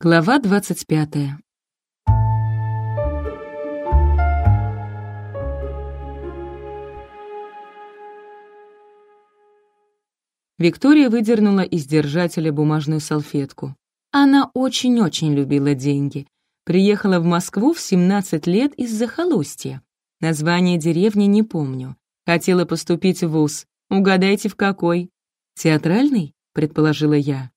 Глава двадцать пятая. Виктория выдернула из держателя бумажную салфетку. Она очень-очень любила деньги. Приехала в Москву в 17 лет из захолустья. Название деревни не помню. Хотела поступить в ВУЗ. Угадайте, в какой? Театральный, предположила я.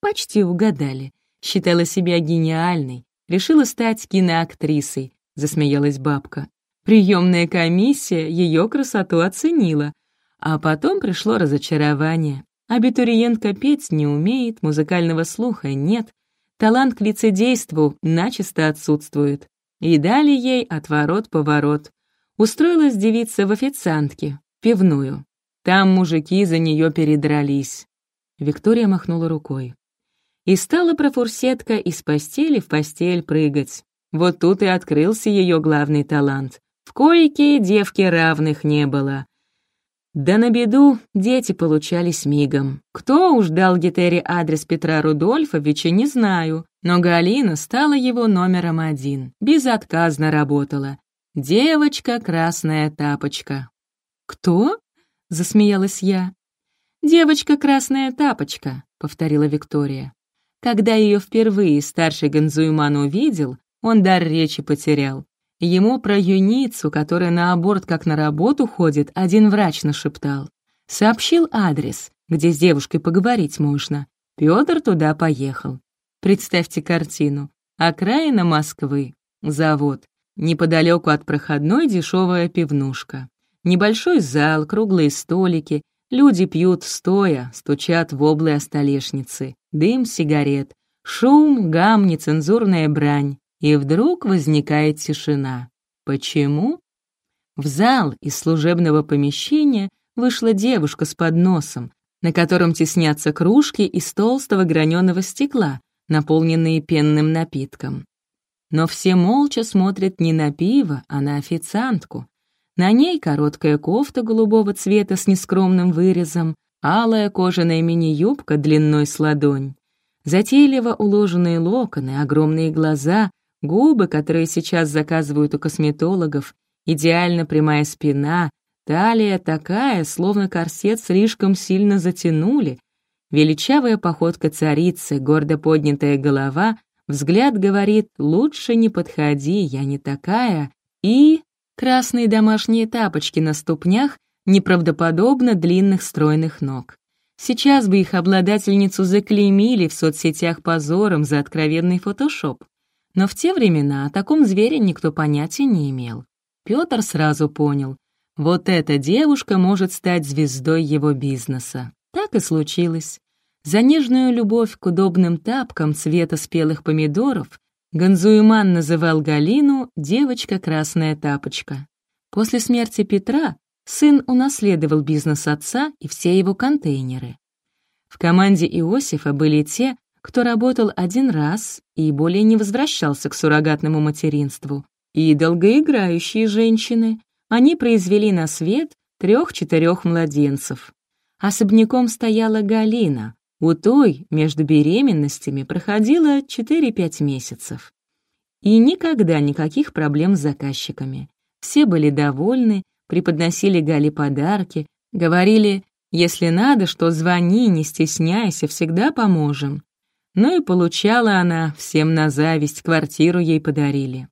Почти угадали. Считала себя гениальной, решила стать киноактрисой, засмеялась бабка. Приемная комиссия ее красоту оценила. А потом пришло разочарование. Абитуриентка петь не умеет, музыкального слуха нет, талант к лицедейству начисто отсутствует. И дали ей отворот-поворот. Устроилась девица в официантке, пивную. Там мужики за нее передрались. Виктория махнула рукой. И стала профурсетка из постели в постель прыгать. Вот тут и открылся ее главный талант. В койке девки равных не было. Да на беду дети получались мигом. Кто уж дал Гетере адрес Петра Рудольфовича, не знаю, но Галина стала его номером один, безотказно работала. Девочка красная тапочка. «Кто?» — засмеялась я. «Девочка красная тапочка», — повторила Виктория. Когда ее впервые старший Ганзуйман увидел, он дар речи потерял. Ему про юницу, которая на аборт как на работу ходит, один врач нашептал. Сообщил адрес, где с девушкой поговорить можно. Пётр туда поехал. Представьте картину. Окраина Москвы. Завод. Неподалеку от проходной дешевая пивнушка. Небольшой зал, круглые столики, Люди пьют стоя, стучат в облы столешницы, дым сигарет, шум, гам, нецензурная брань. И вдруг возникает тишина. Почему? В зал из служебного помещения вышла девушка с подносом, на котором теснятся кружки из толстого граненого стекла, наполненные пенным напитком. Но все молча смотрят не на пиво, а на официантку, на ней короткая кофта голубого цвета с нескромным вырезом, алая кожаная мини-юбка длиной с ладонь. Затейливо уложенные локоны, огромные глаза, губы, которые сейчас заказывают у косметологов, идеально прямая спина, талия такая, словно корсет слишком сильно затянули, величавая походка царицы, гордо поднятая голова, взгляд говорит «лучше не подходи, я не такая», и Красные домашние тапочки на ступнях, неправдоподобно длинных стройных ног. Сейчас бы их обладательницу заклеймили в соцсетях позором за откровенный фотошоп. Но в те времена о таком звере никто понятия не имел. Пётр сразу понял, вот эта девушка может стать звездой его бизнеса. Так и случилось. За нежную любовь к удобным тапкам цвета спелых помидоров Ганзуиман называл Галину «девочка красная тапочка». После смерти Петра сын унаследовал бизнес отца и все его контейнеры. В команде Иосифа были те, кто работал один раз и более не возвращался к суррогатному материнству, и долгоиграющие женщины. Они произвели на свет трех-четырех младенцев. Особняком стояла Галина, у той между беременностями проходило 4-5 месяцев. И никогда никаких проблем с заказчиками. Все были довольны, преподносили Гале подарки, говорили, если надо, что звони, не стесняйся, всегда поможем. Ну и получала она всем на зависть, квартиру ей подарили.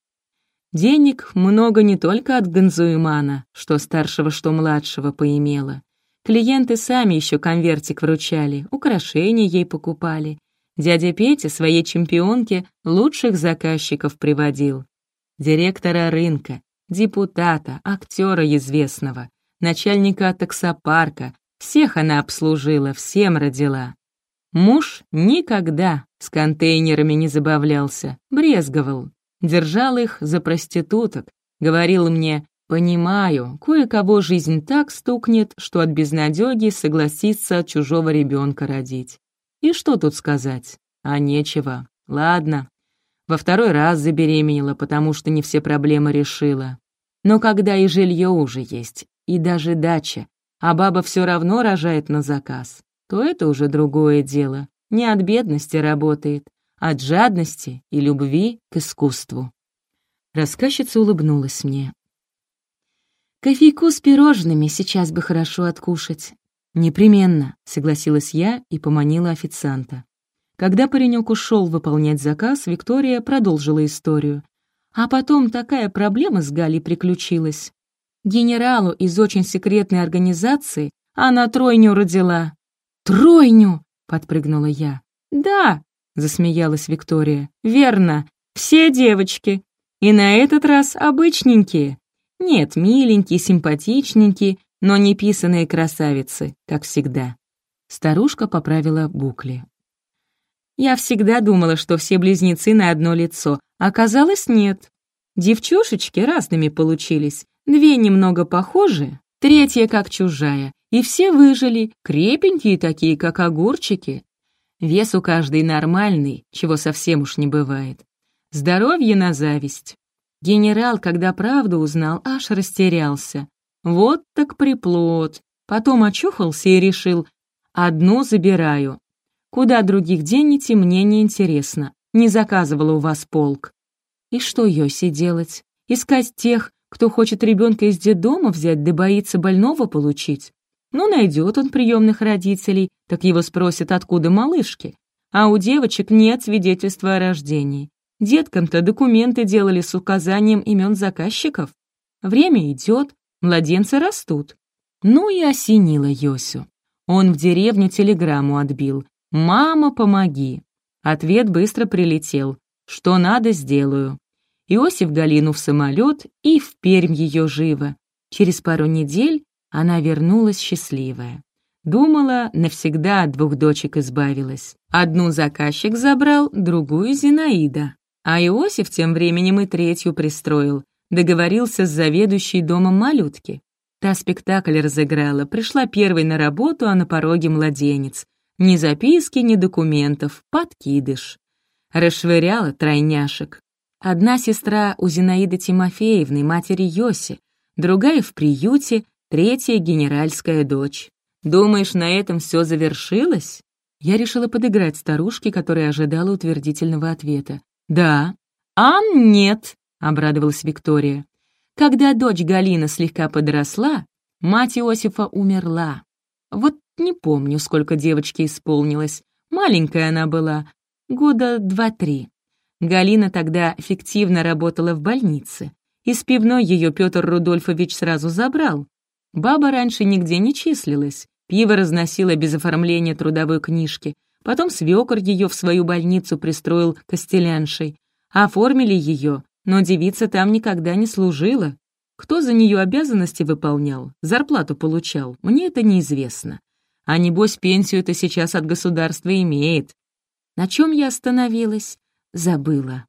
Денег много не только от Ганзуимана, что старшего, что младшего поимела. Клиенты сами еще конвертик вручали, украшения ей покупали. Дядя Петя своей чемпионке лучших заказчиков приводил. Директора рынка, депутата, актера известного, начальника таксопарка, всех она обслужила, всем родила. Муж никогда с контейнерами не забавлялся, брезговал, держал их за проституток, говорил мне, Понимаю, кое-кого жизнь так стукнет, что от безнадёги согласится чужого ребенка родить. И что тут сказать? А нечего. Ладно. Во второй раз забеременела, потому что не все проблемы решила. Но когда и жилье уже есть, и даже дача, а баба все равно рожает на заказ, то это уже другое дело. Не от бедности работает, от жадности и любви к искусству. Рассказчица улыбнулась мне. «Кофейку с пирожными сейчас бы хорошо откушать». «Непременно», — согласилась я и поманила официанта. Когда паренек ушел выполнять заказ, Виктория продолжила историю. А потом такая проблема с Галей приключилась. Генералу из очень секретной организации она тройню родила. «Тройню!» — подпрыгнула я. «Да!» — засмеялась Виктория. «Верно, все девочки. И на этот раз обычненькие. Нет, миленькие, симпатичненькие, но не писаные красавицы, как всегда». Старушка поправила букли. Я всегда думала, что все близнецы на одно лицо. Оказалось, нет. Девчушечки разными получились. Две немного похожие, третья как чужая. И все выжили, крепенькие такие, как огурчики. Вес у каждой нормальный, чего совсем уж не бывает. Здоровье на зависть. Генерал, когда правду узнал, аж растерялся. Вот так приплод. Потом очухался и решил, одну забираю, Куда других денете, мне не интересно. Не заказывала у вас полк. И что Йоси делать? Искать тех, кто хочет ребенка из детдома взять, да боится больного получить? Ну, найдет он приемных родителей, так его спросят, откуда малышки. А у девочек нет свидетельства о рождении. Деткам-то документы делали с указанием имен заказчиков. Время идет, младенцы растут. Ну и осенило Йосю. Он в деревню телеграмму отбил. «Мама, помоги!» Ответ быстро прилетел. «Что надо, сделаю». Иосиф Галину в самолет и в Пермь ее живо. Через пару недель она вернулась счастливая. Думала, навсегда от двух дочек избавилась. Одну заказчик забрал, другую Зинаида. А Иосиф тем временем и третью пристроил. Договорился с заведующей домом малютки. Та спектакль разыграла, пришла первой на работу, а на пороге младенец. Ни записки, ни документов, подкидыш. Расшвыряла тройняшек. Одна сестра у Зинаиды Тимофеевны, матери Йоси, другая в приюте, третья — генеральская дочь. Думаешь, на этом все завершилось? Я решила подыграть старушке, которая ожидала утвердительного ответа. «Да». «А нет», — обрадовалась Виктория. Когда дочь Галина слегка подросла, мать Иосифа умерла. Вот не помню, сколько девочке исполнилось. Маленькая она была, года два-три. Галина тогда фиктивно работала в больнице. Из пивной ее Петр Рудольфович сразу забрал. Баба раньше нигде не числилась. Пиво разносила без оформления трудовой книжки. Потом свекор ее в свою больницу пристроил костеляншей. Оформили ее, но девица там никогда не служила. Кто за нее обязанности выполнял, зарплату получал, мне это неизвестно. А небось, пенсию-то сейчас от государства имеет. На чем я остановилась? Забыла.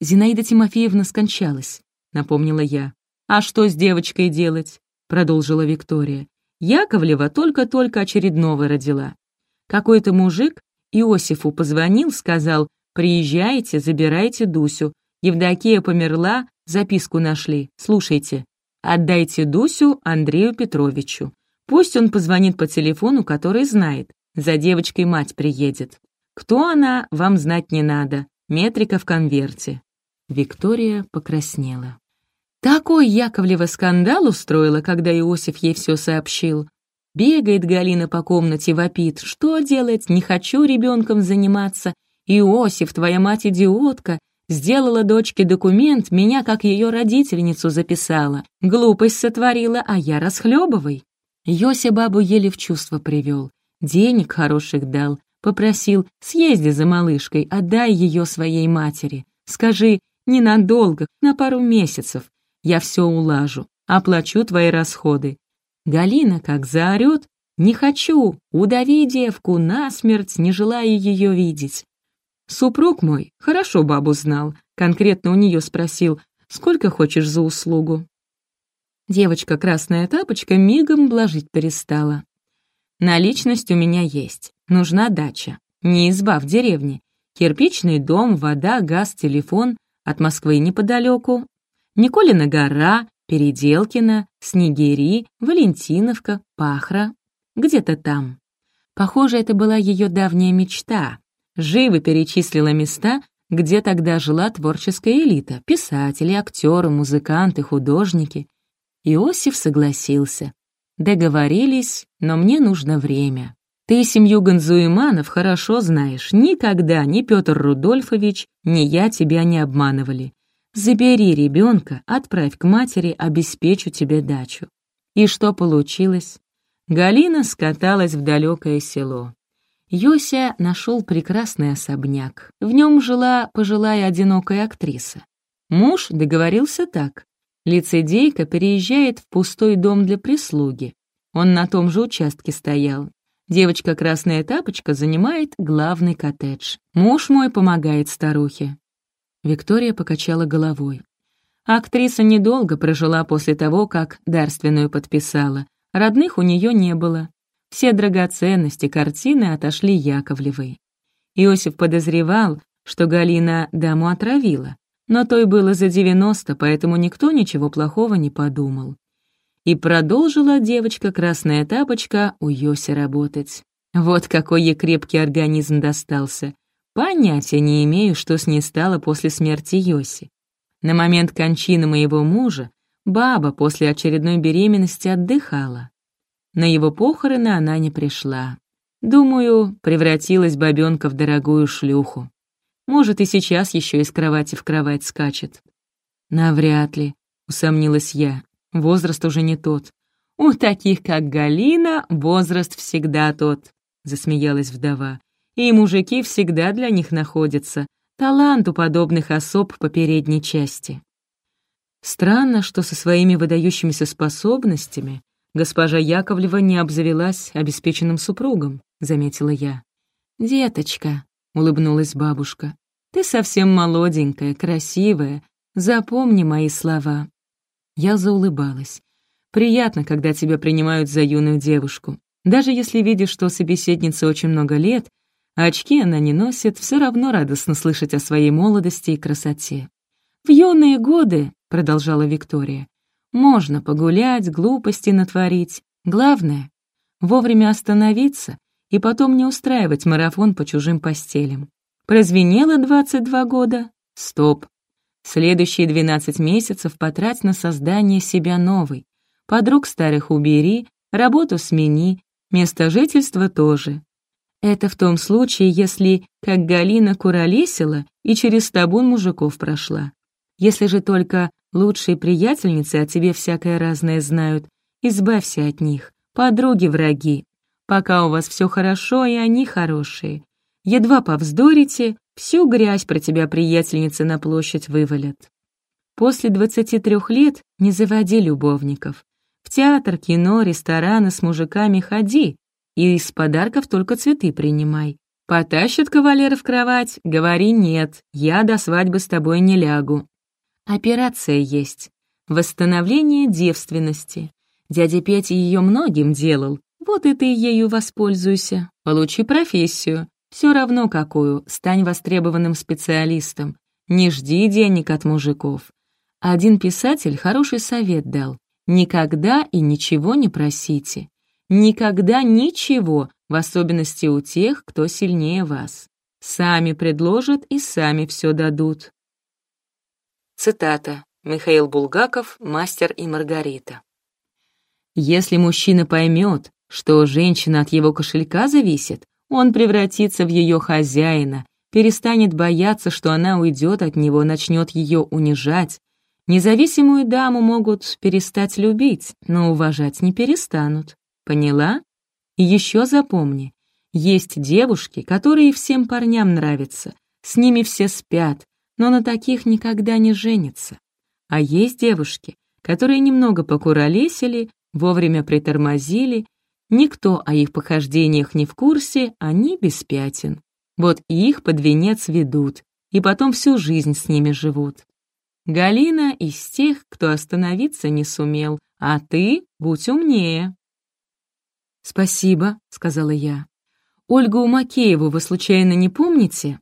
Зинаида Тимофеевна скончалась, напомнила я. А что с девочкой делать? Продолжила Виктория. Яковлева только-только очередного родила. Какой-то мужик Иосифу позвонил, сказал, «Приезжайте, забирайте Дусю. Евдокия померла, записку нашли. Слушайте. Отдайте Дусю Андрею Петровичу. Пусть он позвонит по телефону, который знает. За девочкой мать приедет. Кто она, вам знать не надо. Метрика в конверте». Виктория покраснела. Такой Яковлева скандал устроила, когда Иосиф ей все сообщил. Бегает Галина по комнате, вопит. «Что делать? Не хочу ребенком заниматься. Иосиф, твоя мать идиотка. Сделала дочке документ, меня как ее родительницу записала. Глупость сотворила, а я расхлебывай. Йося бабу еле в чувство привел, денег хороших дал, попросил «съезди за малышкой, отдай ее своей матери. Скажи, ненадолго, на пару месяцев. Я все улажу, оплачу твои расходы». Галина как заорет «Не хочу, удави девку насмерть, не желая ее видеть». Супруг мой хорошо бабу знал, конкретно у нее спросил «Сколько хочешь за услугу?» Девочка Красная Тапочка мигом блажить перестала. Наличность у меня есть. Нужна дача. Не изба в деревне. Кирпичный дом, вода, газ, телефон. От Москвы неподалеку. Николина гора, Переделкина, Снегири, Валентиновка, Пахра. Где-то там. Похоже, это была ее давняя мечта. живо перечислила места, где тогда жила творческая элита — писатели, актеры, музыканты, художники. Иосиф согласился. Договорились, но мне нужно время. Ты семью Ганзуиманов хорошо знаешь. Никогда ни Петр Рудольфович, ни я тебя не обманывали. Забери ребенка, отправь к матери, обеспечу тебе дачу. И что получилось? Галина скаталась в далекое село. Йося нашел прекрасный особняк. В нем жила пожилая одинокая актриса. Муж договорился так. Лицедейка переезжает в пустой дом для прислуги. Он на том же участке стоял. Девочка Красная Тапочка занимает главный коттедж. Муж мой помогает старухе. Виктория покачала головой. Актриса недолго прожила после того, как дарственную подписала. Родных у нее не было. Все драгоценности картины отошли Яковлевой. Иосиф подозревал, что Галина даму отравила, но той было за 90, поэтому никто ничего плохого не подумал. И продолжила девочка Красная Тапочка у Йоси работать. Вот какой ей крепкий организм достался. Понятия не имею, что с ней стало после смерти Йоси. На момент кончины моего мужа баба после очередной беременности отдыхала. На его похороны она не пришла. Думаю, превратилась бабёнка в дорогую шлюху. Может, и сейчас еще из кровати в кровать скачет. Навряд ли, усомнилась я. Возраст уже не тот. У таких, как Галина, возраст всегда тот, засмеялась вдова. И мужики всегда для них находятся. Талант у подобных особ по передней части. Странно, что со своими выдающимися способностями госпожа Яковлева не обзавелась обеспеченным супругом», — заметила я. «Деточка», — улыбнулась бабушка, — «ты совсем молоденькая, красивая. Запомни мои слова». Я заулыбалась. «Приятно, когда тебя принимают за юную девушку. Даже если видишь, что собеседница очень много лет, а очки она не носит, все равно радостно слышать о своей молодости и красоте. «В юные годы», — продолжала Виктория, можно погулять, глупости натворить. Главное — вовремя остановиться и потом не устраивать марафон по чужим постелям. Прозвенело 22 года? Стоп. Следующие 12 месяцев потрать на создание себя новой. Подруг старых убери, работу смени, место жительства тоже. Это в том случае, если, как Галина куролесила и через табун мужиков прошла. Если же только Лучшие приятельницы о тебе всякое разное знают. Избавься от них. Подруги враги. Пока у вас все хорошо, и они хорошие. Едва повздорите, всю грязь про тебя приятельницы на площадь вывалят. После 23 лет не заводи любовников. В театр, кино, рестораны с мужиками ходи, и из подарков только цветы принимай. Потащат кавалера в кровать, говори «нет, я до свадьбы с тобой не лягу». Операция есть. Восстановление девственности. Дядя Петя ее многим делал. Вот и ты ею воспользуйся. Получи профессию. Все равно какую, стань востребованным специалистом. Не жди денег от мужиков. Один писатель хороший совет дал. Никогда и ничего не просите. Никогда ничего, в особенности у тех, кто сильнее вас. Сами предложат и сами все дадут. Цитата. Михаил Булгаков, «Мастер и Маргарита». Если мужчина поймет, что женщина от его кошелька зависит, он превратится в ее хозяина, перестанет бояться, что она уйдет от него, начнет ее унижать. Независимую даму могут перестать любить, но уважать не перестанут. Поняла? И еще запомни, есть девушки, которые всем парням нравятся, с ними все спят, но на таких никогда не женятся. А есть девушки, которые немного покуролесили, вовремя притормозили, никто о их похождениях не в курсе, они без пятен. Вот их под венец ведут, и потом всю жизнь с ними живут. Галина из тех, кто остановиться не сумел, а ты будь умнее. «Спасибо», — сказала я. «Ольгу Макееву вы случайно не помните?»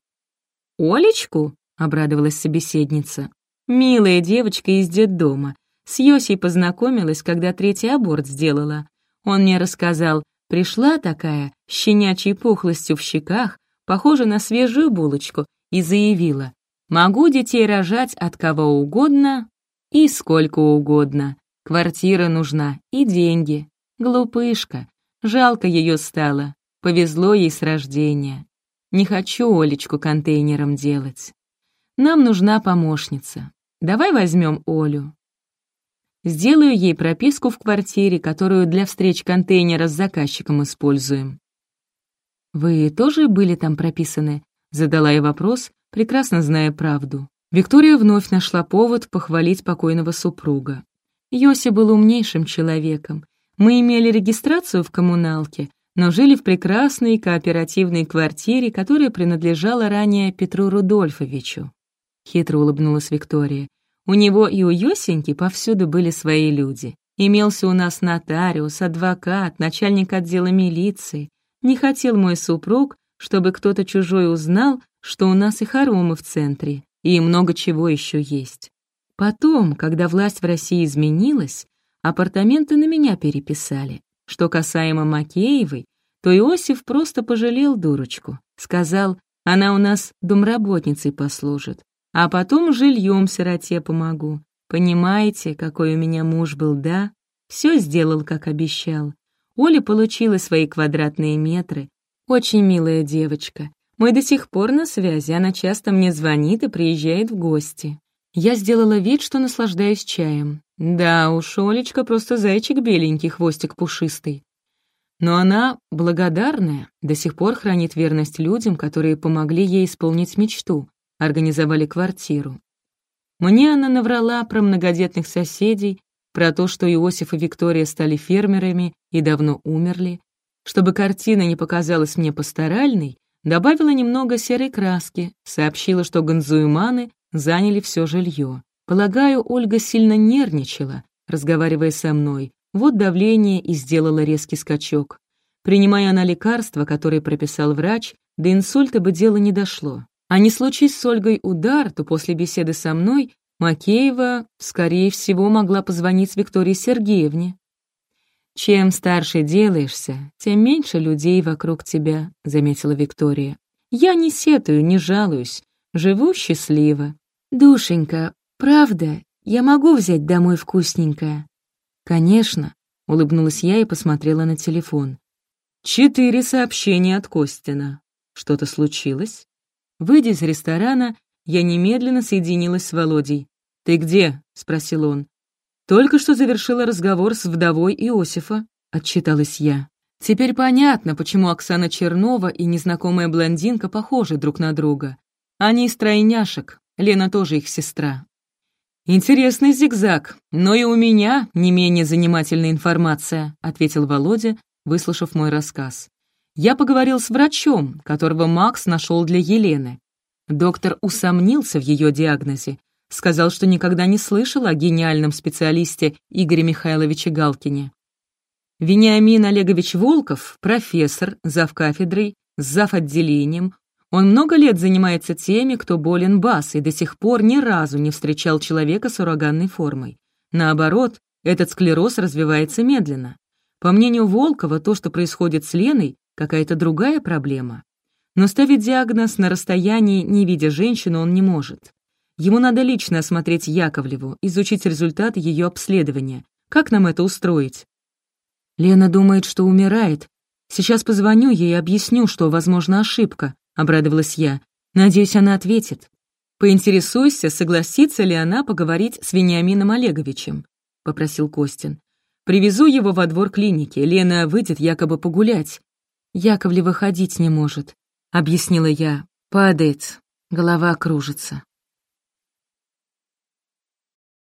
«Олечку?» — обрадовалась собеседница. «Милая девочка из детдома. С Йосей познакомилась, когда третий аборт сделала. Он мне рассказал, пришла такая, с щенячьей пухлостью в щеках, похожа на свежую булочку, и заявила, «Могу детей рожать от кого угодно и сколько угодно. Квартира нужна и деньги. Глупышка. Жалко ее стало. Повезло ей с рождения. Не хочу Олечку контейнером делать. Нам нужна помощница. Давай возьмем Олю. Сделаю ей прописку в квартире, которую для встреч контейнера с заказчиком используем. «Вы тоже были там прописаны?» — задала я вопрос, прекрасно зная правду. Виктория вновь нашла повод похвалить покойного супруга. Йоси был умнейшим человеком. Мы имели регистрацию в коммуналке, но жили в прекрасной кооперативной квартире, которая принадлежала ранее Петру Рудольфовичу. Хитро улыбнулась Виктория. У него и у Йосеньки повсюду были свои люди. Имелся у нас нотариус, адвокат, начальник отдела милиции. Не хотел мой супруг, чтобы кто-то чужой узнал, что у нас и хоромы в центре, и много чего еще есть. Потом, когда власть в России изменилась, апартаменты на меня переписали. Что касаемо Макеевой, то Иосиф просто пожалел дурочку. Сказал, она у нас домработницей послужит, а потом жильем сироте помогу. Понимаете, какой у меня муж был, да? Все сделал, как обещал. Оля получила свои квадратные метры. Очень милая девочка. Мы до сих пор на связи, она часто мне звонит и приезжает в гости. Я сделала вид, что наслаждаюсь чаем. Да уж, Олечка просто зайчик беленький, хвостик пушистый. Но она благодарная, до сих пор хранит верность людям, которые помогли ей исполнить мечту, организовали квартиру. Мне она наврала про многодетных соседей, про то, что Иосиф и Виктория стали фермерами и давно умерли. Чтобы картина не показалась мне пасторальной, добавила немного серой краски, сообщила, что ганзуиманы заняли все жилье. Полагаю, Ольга сильно нервничала, разговаривая со мной. Вот давление и сделала резкий скачок. Принимая она лекарства, которые прописал врач, до инсульта бы дело не дошло. А не случись с Ольгой удар, то после беседы со мной Макеева, скорее всего, могла позвонить Виктории Сергеевне. «Чем старше делаешься, тем меньше людей вокруг тебя», — заметила Виктория. «Я не сетую, не жалуюсь, живу счастливо. «Душенька, правда, я могу взять домой вкусненькое?» «Конечно», — улыбнулась я и посмотрела на телефон. «Четыре сообщения от Костина. Что-то случилось?» Выйдя из ресторана, я немедленно соединилась с Володей. «Ты где?» — спросил он. «Только что завершила разговор с вдовой Иосифа», — отчиталась я. Теперь понятно, почему Оксана Чернова и незнакомая блондинка похожи друг на друга. Они из тройняшек, Лена тоже их сестра. «Интересный зигзаг, но и у меня не менее занимательная информация», ответил Володя, выслушав мой рассказ. «Я поговорил с врачом, которого Макс нашел для Елены. Доктор усомнился в ее диагнозе, сказал, что никогда не слышал о гениальном специалисте Игоре Михайловиче Галкине. Вениамин Олегович Волков, профессор, завкафедрой, с зав. отделением, он много лет занимается теми, кто болен БАС, и до сих пор ни разу не встречал человека с ураганной формой. Наоборот, этот склероз развивается медленно. По мнению Волкова, то, что происходит с Леной, какая-то другая проблема. Но ставить диагноз на расстоянии, не видя женщину, он не может. Ему надо лично осмотреть Яковлеву, изучить результаты ее обследования. Как нам это устроить? Лена думает, что умирает. Сейчас позвоню ей и объясню, что, возможно, ошибка. — обрадовалась я. «Надеюсь, она ответит. Поинтересуйся, согласится ли она поговорить с Вениамином Олеговичем», — попросил Костин. «Привезу его во двор клиники. Лена выйдет якобы погулять». «Яковлева ходить не может», — объяснила я. «Падает, голова кружится».